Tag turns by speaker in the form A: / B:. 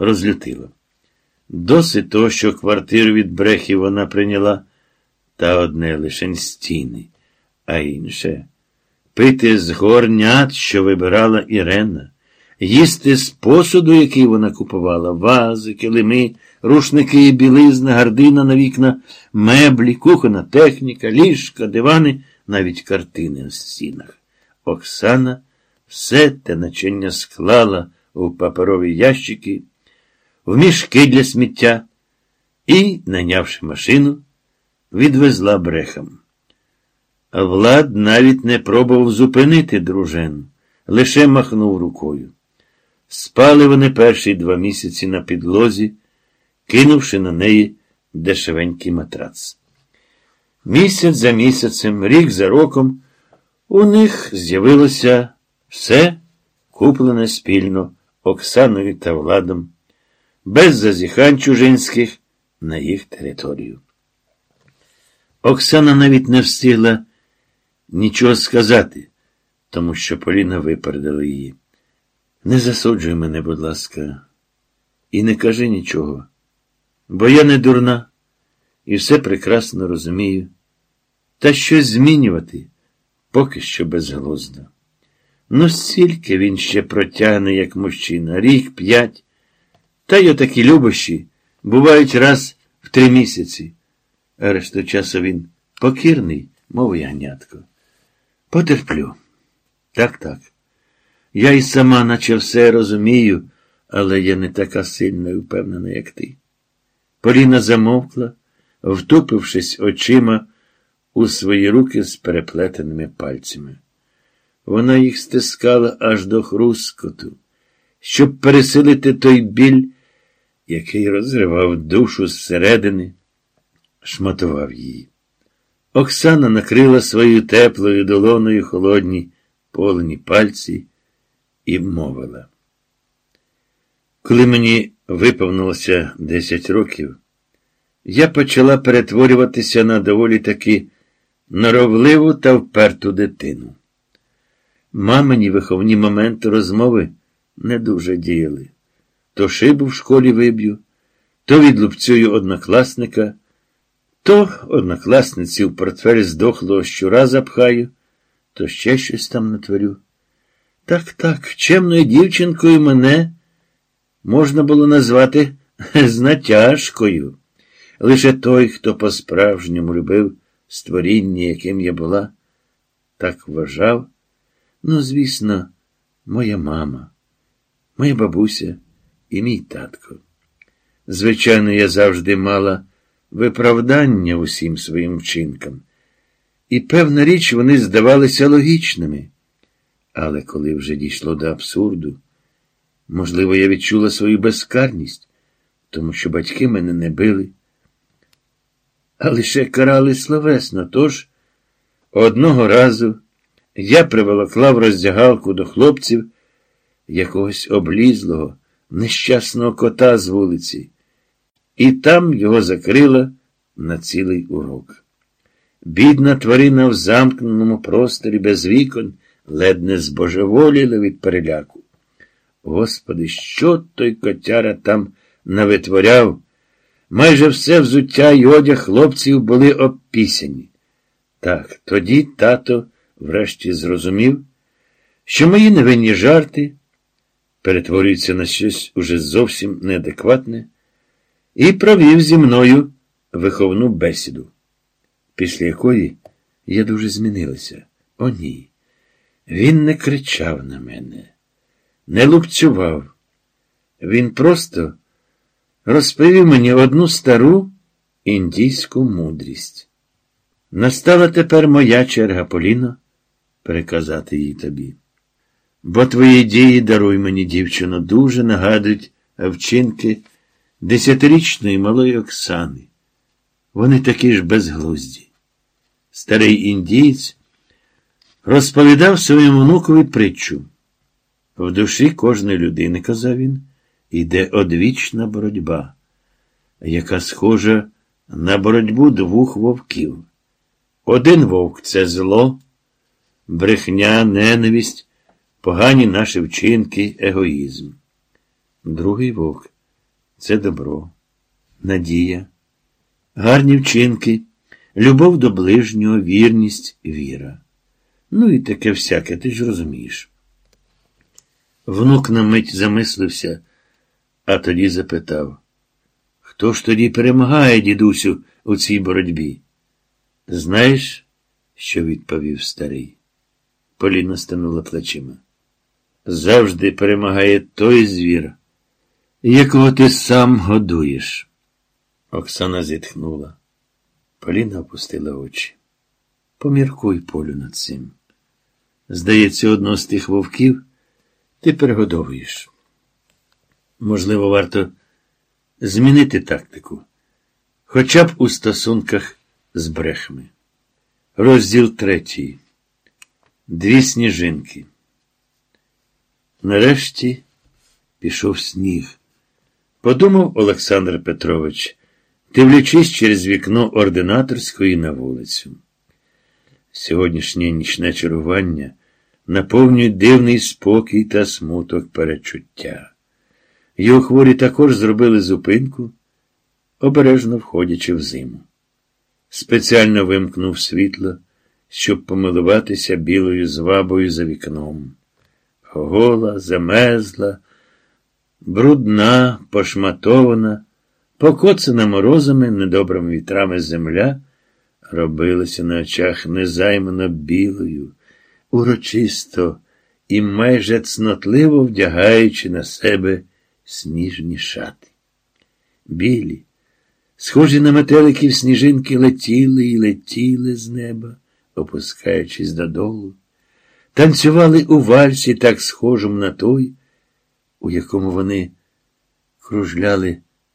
A: розлютило. Досить того, що квартиру від брехів вона прийняла, та одне лише стіни, а інше пити з горнят, що вибирала Ірена, їсти з посуду, який вона купувала, вази, килими, рушники білизна, гардина на вікна, меблі, кухонна техніка, ліжка, дивани, навіть картини на стінах. Оксана все те начиння склала у паперові ящики, в мішки для сміття і, найнявши машину, відвезла брехам. Влад навіть не пробував зупинити дружину, лише махнув рукою. Спали вони перші два місяці на підлозі, кинувши на неї дешевенький матрац. Місяць за місяцем, рік за роком, у них з'явилося все куплене спільно Оксаною та Владом, без зазіхань чужинських на їх територію. Оксана навіть не встигла нічого сказати, тому що Поліна випередила її. Не засуджуй мене, будь ласка, і не кажи нічого, бо я не дурна і все прекрасно розумію. Та щось змінювати поки що безглуздо. Ну, стільки він ще протягне, як мужчина, рік, п'ять. Та й отакі любощі бувають раз в три місяці. А решту часу він покірний, мов ягнятко. Потерплю. Так, так. Я й сама, наче все розумію, але я не така сильна і впевнена, як ти. Поліна замовкла, втупившись очима у свої руки з переплетеними пальцями. Вона їх стискала аж до хрускоту, щоб пересилити той біль, який розривав душу зсередини, шматував її. Оксана накрила своєю теплою долоною холодні полені пальці і мовила. Коли мені виповнилося десять років, я почала перетворюватися на доволі таки норовливу та вперту дитину. Мамині виховні моменти розмови не дуже діяли. То шибу в школі виб'ю, то відлупцюю однокласника, то однокласниці в портфель здохлого щура запхаю, то ще щось там натворю. Так, так, чемною дівчинкою мене можна було назвати з натяжкою. Лише той, хто по-справжньому любив створіння, яким я була, так вважав. Ну, звісно, моя мама, моя бабуся і мій татко. Звичайно, я завжди мала виправдання усім своїм вчинкам, і певна річ вони здавалися логічними. Але коли вже дійшло до абсурду, можливо, я відчула свою безкарність, тому що батьки мене не били, а лише карали словесно. Тож одного разу я приволокла в роздягалку до хлопців якогось облізлого, нещасного кота з вулиці, і там його закрила на цілий урок. Бідна тварина в замкненому просторі без вікон ледь не збожеволіла від переляку. Господи, що той котяра там навитворяв? Майже все взуття й одяг хлопців були обпісяні. Так, тоді тато врешті зрозумів, що мої невинні жарти перетворюються на щось уже зовсім неадекватне, і провів зі мною виховну бесіду, після якої я дуже змінилася. О, ні. Він не кричав на мене, не лупцював. Він просто розповів мені одну стару індійську мудрість. Настала тепер моя черга Поліно переказати її тобі. Бо твої дії, даруй мені, дівчино, дуже нагадують вчинки десятирічної малої Оксани. Вони такі ж безглузді. Старий індієць розповідав своєму внукові притчу. В душі кожної людини, казав він, іде одвічна боротьба, яка схожа на боротьбу двох вовків. Один вовк це зло, брехня, ненависть, погані наші вчинки, егоїзм. Другий вовк це добро, надія, гарні вчинки, любов до ближнього, вірність, віра. Ну і таке всяке, ти ж розумієш. Внук на мить замислився, а тоді запитав, хто ж тоді перемагає, дідусю, у цій боротьбі? Знаєш, що відповів старий? Поліна станула плечима. Завжди перемагає той звір, якого ти сам годуєш. Оксана зітхнула. Поліна опустила очі. Поміркуй полю над цим. Здається, одного з тих вовків ти перегодовуєш. Можливо, варто змінити тактику, хоча б у стосунках з брехми. Розділ третій. Дві сніжинки. Нарешті пішов сніг. Подумав Олександр Петрович, дивлячись через вікно ординаторської на вулицю. Сьогоднішнє нічне чарування наповнюють дивний спокій та смуток перечуття. Його хворі також зробили зупинку, обережно входячи в зиму. Спеціально вимкнув світло, щоб помилуватися білою звабою за вікном. Гола, замезла, брудна, пошматована, покоцана морозами, недобрими вітрами земля, робилася на очах незаймано білою, урочисто і майже цнотливо вдягаючи на себе сніжні шати. Білі, схожі на метеликів сніжинки летіли і летіли з неба, опускаючись додолу, танцювали у вальсі так схожому на той, у якому вони кружляли